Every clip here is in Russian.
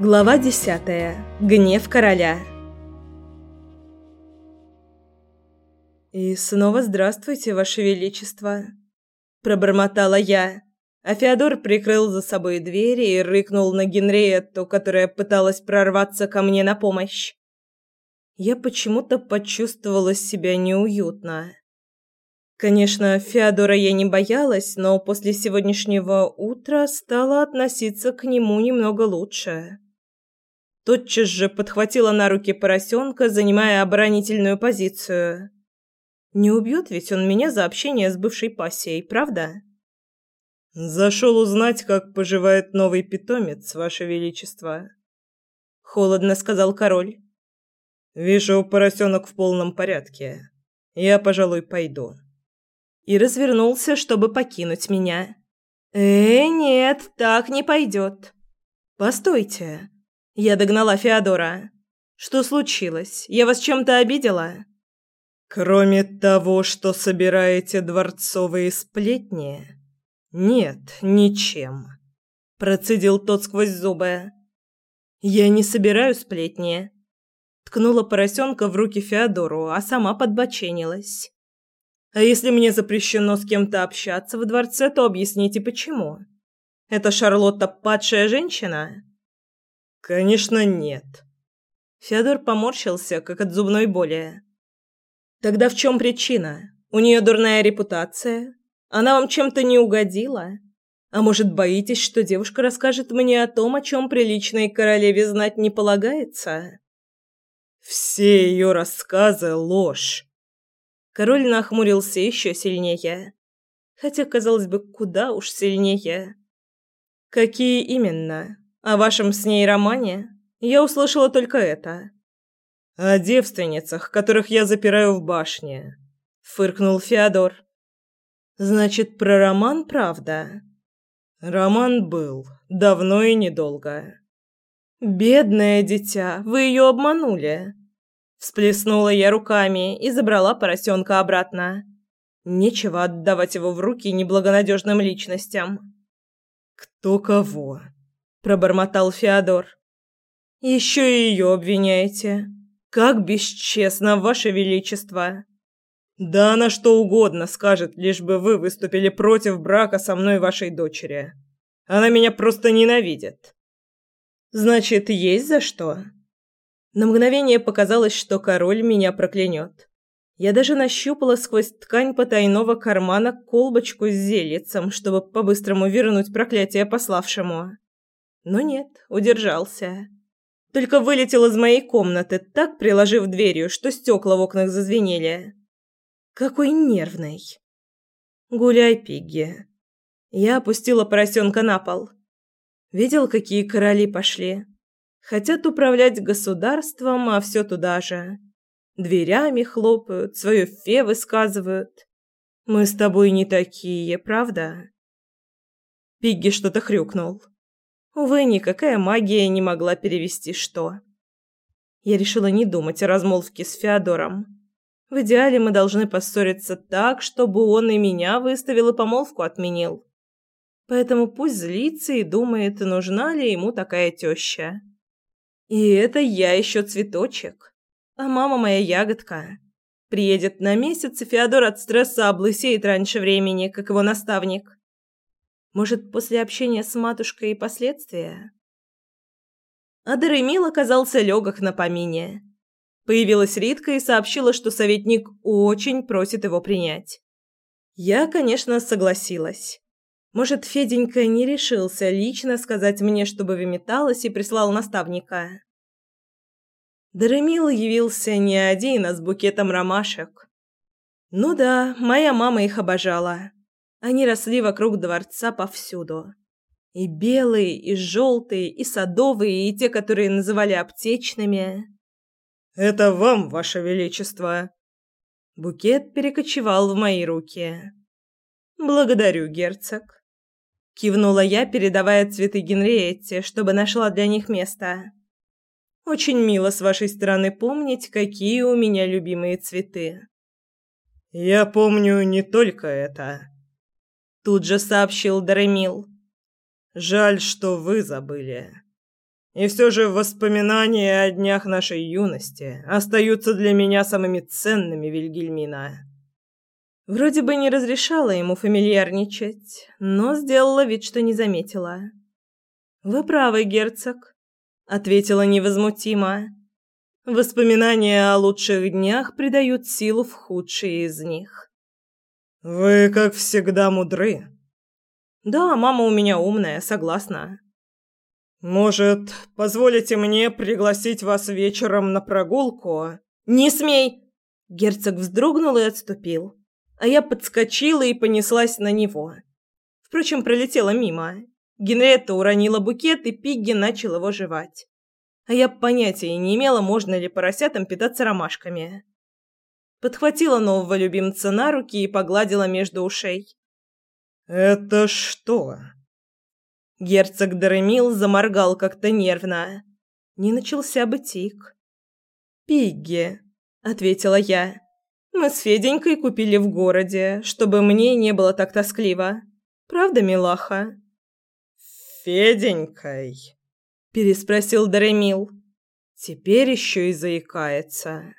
Глава десятая. Гнев короля. «И снова здравствуйте, Ваше Величество!» Пробормотала я, а Феодор прикрыл за собой двери и рыкнул на Генриетту, которая пыталась прорваться ко мне на помощь. Я почему-то почувствовала себя неуютно. Конечно, Феодора я не боялась, но после сегодняшнего утра стала относиться к нему немного лучше. Тотчас же подхватила на руки поросенка, занимая оборонительную позицию. Не убьет ведь он меня за общение с бывшей пассией, правда? Зашел узнать, как поживает новый питомец, ваше величество. Холодно сказал король. Вижу, поросенок в полном порядке. Я, пожалуй, пойду. И развернулся, чтобы покинуть меня. Э, нет, так не пойдет. Постойте. Я догнала Феодора. Что случилось? Я вас чем-то обидела? Кроме того, что собираете дворцовые сплетни? Нет, ничем. Процедил тот сквозь зубы. Я не собираю сплетни. Ткнула поросенка в руки Феодору, а сама подбоченилась. А если мне запрещено с кем-то общаться в дворце, то объясните почему. Это Шарлотта падшая женщина? Конечно, нет. Федор поморщился, как от зубной боли. Тогда в чем причина? У нее дурная репутация? Она вам чем-то не угодила? А может, боитесь, что девушка расскажет мне о том, о чем приличной королеве знать не полагается? Все ее рассказы — ложь. Король нахмурился еще сильнее. Хотя, казалось бы, куда уж сильнее. Какие именно? О вашем с ней романе я услышала только это. О девственницах, которых я запираю в башне, фыркнул Феодор. Значит, про роман правда? Роман был давно и недолго. Бедное дитя, вы ее обманули. Всплеснула я руками и забрала поросенка обратно. Нечего отдавать его в руки неблагонадежным личностям. Кто кого? пробормотал Феодор. Еще и ее обвиняете. Как бесчестно, ваше величество. Да она что угодно скажет, лишь бы вы выступили против брака со мной вашей дочери. Она меня просто ненавидит. Значит, есть за что. На мгновение показалось, что король меня проклянет. Я даже нащупала сквозь ткань потайного кармана колбочку с зельицем, чтобы по-быстрому вернуть проклятие пославшему. Но нет, удержался. Только вылетел из моей комнаты, так приложив дверью, что стекла в окнах зазвенели. Какой нервный. Гуляй, Пигги. Я опустила поросенка на пол. Видел, какие короли пошли? Хотят управлять государством, а все туда же. Дверями хлопают, свое фе высказывают. Мы с тобой не такие, правда? Пигги что-то хрюкнул. Увы, никакая магия не могла перевести что. Я решила не думать о размолвке с Феодором. В идеале мы должны поссориться так, чтобы он и меня выставил и помолвку отменил. Поэтому пусть злится и думает, нужна ли ему такая теща. И это я еще цветочек. А мама моя ягодка. Приедет на месяц, и Феодор от стресса облысеет раньше времени, как его наставник. Может, после общения с матушкой и последствия? А оказался легок на помине. Появилась Ритка и сообщила, что советник очень просит его принять. Я, конечно, согласилась. Может, Феденька не решился лично сказать мне, чтобы выметалась и прислал наставника. Даремил явился не один, а с букетом ромашек. Ну да, моя мама их обожала. Они росли вокруг дворца повсюду. И белые, и желтые, и садовые, и те, которые называли аптечными. «Это вам, ваше величество!» Букет перекочевал в мои руки. «Благодарю, герцог!» Кивнула я, передавая цветы Генриетте, чтобы нашла для них место. «Очень мило с вашей стороны помнить, какие у меня любимые цветы». «Я помню не только это», Тут же сообщил Даремил. Жаль, что вы забыли. И все же воспоминания о днях нашей юности остаются для меня самыми ценными, Вильгельмина. Вроде бы не разрешала ему фамильярничать, но сделала вид, что не заметила. «Вы правы, герцог», — ответила невозмутимо. «Воспоминания о лучших днях придают силу в худшие из них». «Вы, как всегда, мудры». «Да, мама у меня умная, согласна». «Может, позволите мне пригласить вас вечером на прогулку?» «Не смей!» Герцог вздрогнул и отступил а я подскочила и понеслась на него. Впрочем, пролетела мимо. Генриетта уронила букет, и Пигги начал его жевать. А я понятия не имела, можно ли поросятам питаться ромашками. Подхватила нового любимца на руки и погладила между ушей. «Это что?» Герцог Даремил заморгал как-то нервно. Не начался бы тик. «Пигги», — ответила я. Мы с Феденькой купили в городе, чтобы мне не было так тоскливо. Правда, милаха?» «Феденькой?» – переспросил Даремил. Теперь еще и заикается.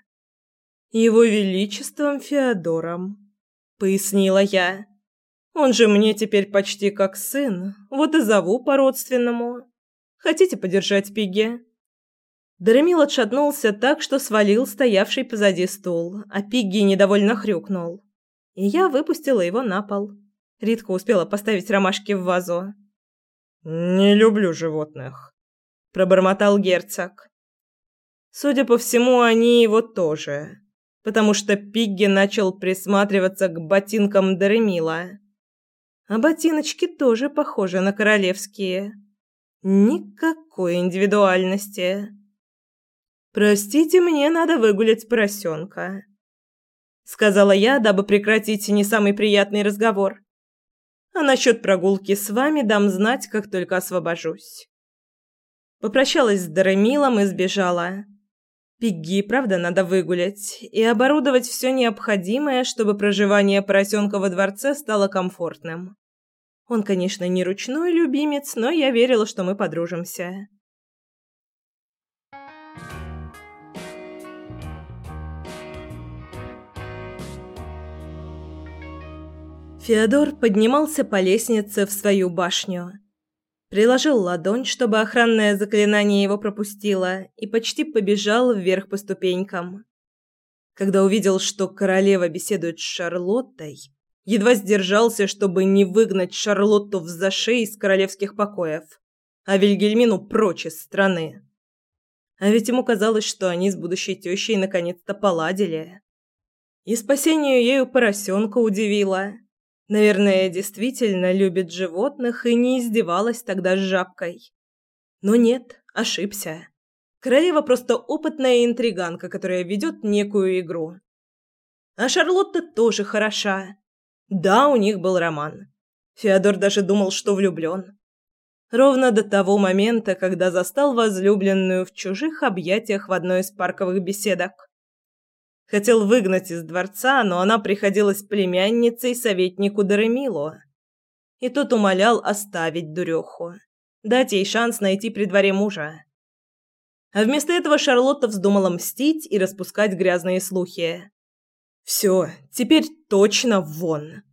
«Его Величеством Феодором», – пояснила я. «Он же мне теперь почти как сын, вот и зову по-родственному. Хотите подержать Пиги?» Даремил отшатнулся так, что свалил стоявший позади стул, а Пигги недовольно хрюкнул. И я выпустила его на пол. Ритка успела поставить ромашки в вазу. «Не люблю животных», – пробормотал герцог. Судя по всему, они его тоже, потому что Пигги начал присматриваться к ботинкам Даремила. А ботиночки тоже похожи на королевские. Никакой индивидуальности. «Простите, мне надо выгулять поросенка», — сказала я, дабы прекратить не самый приятный разговор. «А насчет прогулки с вами дам знать, как только освобожусь». Попрощалась с Даремилом и сбежала. Пигги, правда, надо выгулять и оборудовать все необходимое, чтобы проживание поросенка во дворце стало комфортным. Он, конечно, не ручной любимец, но я верила, что мы подружимся. Феодор поднимался по лестнице в свою башню. Приложил ладонь, чтобы охранное заклинание его пропустило, и почти побежал вверх по ступенькам. Когда увидел, что королева беседует с Шарлоттой, едва сдержался, чтобы не выгнать Шарлотту в зашей из королевских покоев, а Вильгельмину прочь из страны. А ведь ему казалось, что они с будущей тещей наконец-то поладили. И спасению ею поросенка удивило – Наверное, действительно любит животных и не издевалась тогда с жабкой. Но нет, ошибся. Королева просто опытная интриганка, которая ведет некую игру. А Шарлотта тоже хороша. Да, у них был роман. Феодор даже думал, что влюблен. Ровно до того момента, когда застал возлюбленную в чужих объятиях в одной из парковых беседок. Хотел выгнать из дворца, но она приходилась племянницей советнику Даремилу. И тот умолял оставить дуреху, дать ей шанс найти при дворе мужа. А вместо этого Шарлотта вздумала мстить и распускать грязные слухи. Все, теперь точно вон.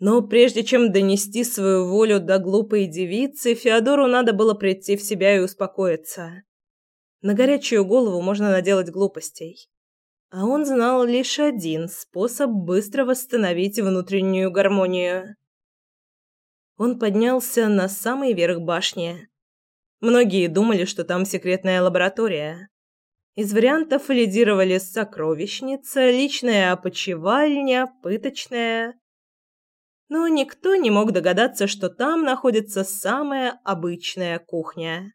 Но прежде чем донести свою волю до глупой девицы, Феодору надо было прийти в себя и успокоиться. На горячую голову можно наделать глупостей а он знал лишь один способ быстро восстановить внутреннюю гармонию. Он поднялся на самый верх башни. Многие думали, что там секретная лаборатория. Из вариантов лидировали сокровищница, личная опочивальня, пыточная. Но никто не мог догадаться, что там находится самая обычная кухня.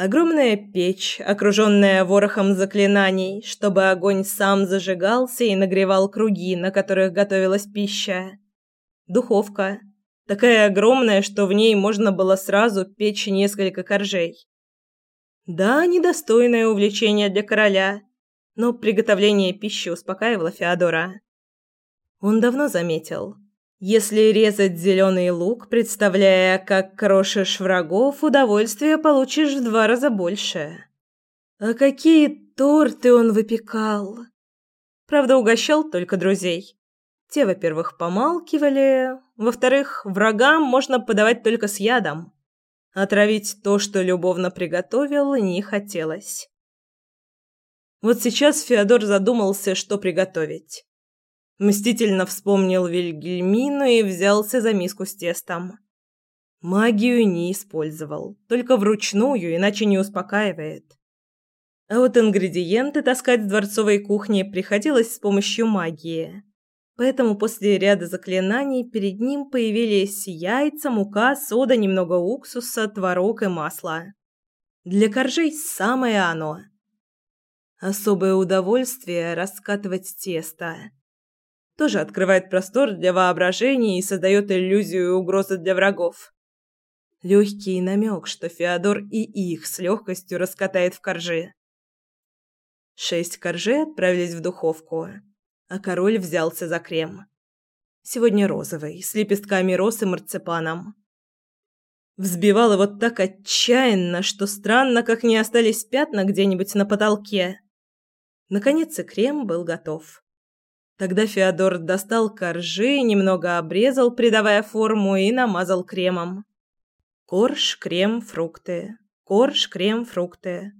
Огромная печь, окруженная ворохом заклинаний, чтобы огонь сам зажигался и нагревал круги, на которых готовилась пища. Духовка. Такая огромная, что в ней можно было сразу печь несколько коржей. Да, недостойное увлечение для короля, но приготовление пищи успокаивало Феодора. Он давно заметил. Если резать зеленый лук, представляя, как крошишь врагов, удовольствия получишь в два раза больше. А какие торты он выпекал! Правда, угощал только друзей. Те, во-первых, помалкивали, во-вторых, врагам можно подавать только с ядом. Отравить то, что любовно приготовил, не хотелось. Вот сейчас Феодор задумался, что приготовить. Мстительно вспомнил Вильгельмину и взялся за миску с тестом. Магию не использовал, только вручную, иначе не успокаивает. А вот ингредиенты таскать с дворцовой кухни приходилось с помощью магии. Поэтому после ряда заклинаний перед ним появились яйца, мука, сода, немного уксуса, творог и масло. Для коржей самое оно. Особое удовольствие раскатывать тесто тоже открывает простор для воображения и создает иллюзию угрозы для врагов. Легкий намек, что Феодор и их с легкостью раскатает в коржи. Шесть коржей отправились в духовку, а король взялся за крем. Сегодня розовый, с лепестками роз и марципаном. Взбивал его так отчаянно, что странно, как не остались пятна где-нибудь на потолке. Наконец и крем был готов. Тогда Феодор достал коржи, немного обрезал, придавая форму, и намазал кремом. Корж, крем, фрукты. Корж, крем, фрукты.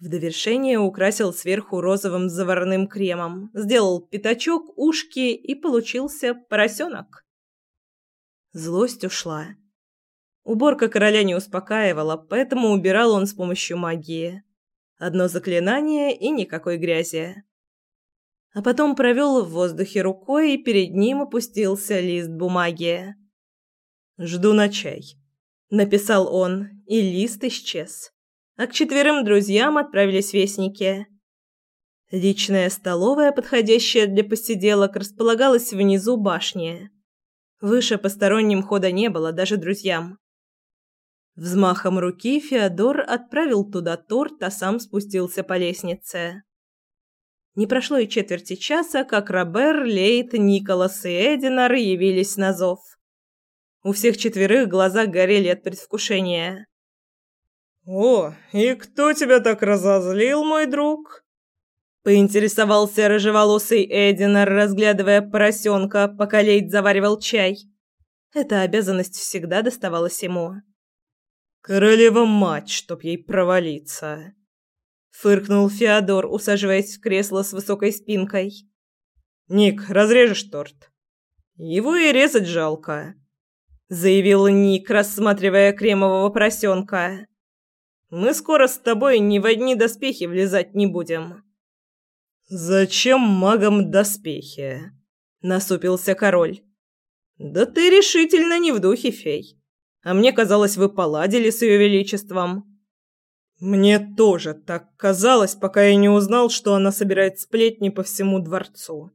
В довершение украсил сверху розовым заварным кремом, сделал пятачок, ушки и получился поросенок. Злость ушла. Уборка короля не успокаивала, поэтому убирал он с помощью магии. Одно заклинание и никакой грязи а потом провел в воздухе рукой, и перед ним опустился лист бумаги. «Жду на чай», — написал он, и лист исчез. А к четверым друзьям отправились вестники. Личная столовая, подходящая для посиделок, располагалась внизу башни. Выше посторонним хода не было, даже друзьям. Взмахом руки Феодор отправил туда торт, а сам спустился по лестнице. Не прошло и четверти часа, как Робер, Лейт, Николас и Эдинар явились на зов. У всех четверых глаза горели от предвкушения. «О, и кто тебя так разозлил, мой друг?» Поинтересовался рыжеволосый Эдинар, разглядывая поросенка, пока Лейт заваривал чай. Эта обязанность всегда доставалась ему. «Королева-мать, чтоб ей провалиться!» Фыркнул Феодор, усаживаясь в кресло с высокой спинкой. Ник, разрежешь торт. Его и резать жалко, заявил Ник, рассматривая кремового поросенка. Мы скоро с тобой ни в одни доспехи влезать не будем. Зачем магам доспехи? насупился король. Да ты решительно не в духе, фей. А мне казалось, вы поладили с ее величеством. Мне тоже так казалось, пока я не узнал, что она собирает сплетни по всему дворцу.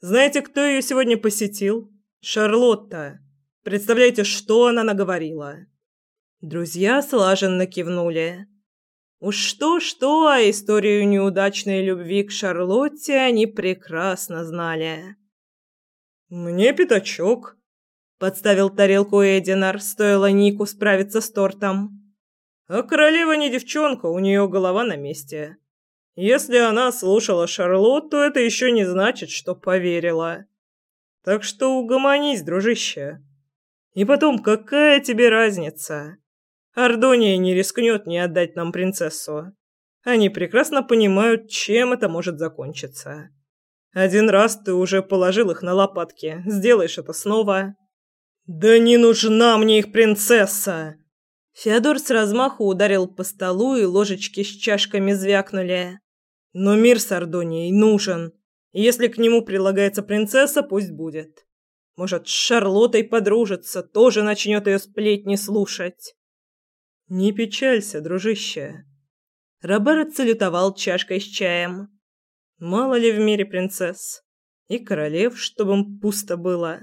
Знаете, кто ее сегодня посетил? Шарлотта. Представляете, что она наговорила? Друзья слаженно кивнули. Уж что-что, а историю неудачной любви к Шарлотте они прекрасно знали. «Мне пятачок», — подставил тарелку Эдинар, стоило Нику справиться с тортом. А королева не девчонка, у нее голова на месте. Если она слушала Шарлотту, это еще не значит, что поверила. Так что угомонись, дружище. И потом, какая тебе разница? Ардония не рискнет не отдать нам принцессу. Они прекрасно понимают, чем это может закончиться. Один раз ты уже положил их на лопатки, сделаешь это снова. Да не нужна мне их принцесса! Феодор с размаху ударил по столу, и ложечки с чашками звякнули. Но мир с Ардонией нужен. если к нему прилагается принцесса, пусть будет. Может, с Шарлоттой подружится, тоже начнет ее сплетни слушать. Не печалься, дружище. Роберт салютовал чашкой с чаем. Мало ли в мире принцесс. И королев, чтобы им пусто было.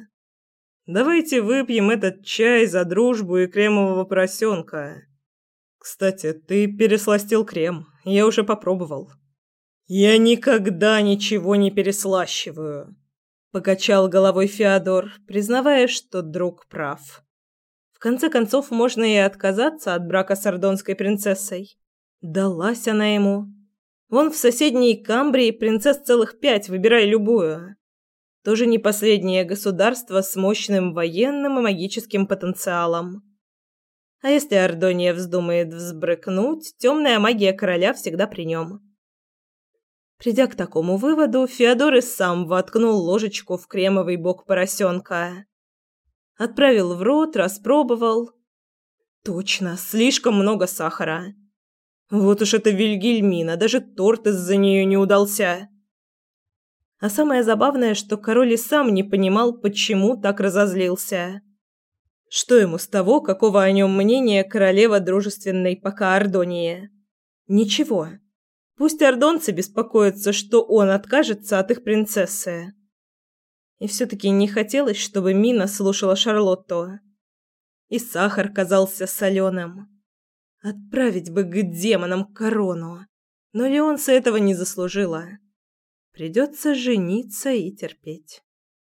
Давайте выпьем этот чай за дружбу и кремового поросенка. Кстати, ты пересластил крем. Я уже попробовал. Я никогда ничего не переслащиваю. Покачал головой Феодор, признавая, что друг прав. В конце концов, можно и отказаться от брака с ордонской принцессой. Далась она ему. Вон в соседней Камбрии принцесс целых пять, выбирай любую. Тоже не последнее государство с мощным военным и магическим потенциалом. А если Ордония вздумает взбрыкнуть, темная магия короля всегда при нем. Придя к такому выводу, Феодор и сам воткнул ложечку в кремовый бок поросенка. Отправил в рот, распробовал. Точно, слишком много сахара. Вот уж это Вильгельмина, даже торт из-за нее не удался. А самое забавное, что король и сам не понимал, почему так разозлился. Что ему с того, какого о нем мнения королева дружественной пока Ордонии? Ничего. Пусть ордонцы беспокоятся, что он откажется от их принцессы. И все-таки не хотелось, чтобы Мина слушала Шарлотту. И сахар казался соленым. Отправить бы к демонам корону. Но Леонса этого не заслужила. Придется жениться и терпеть.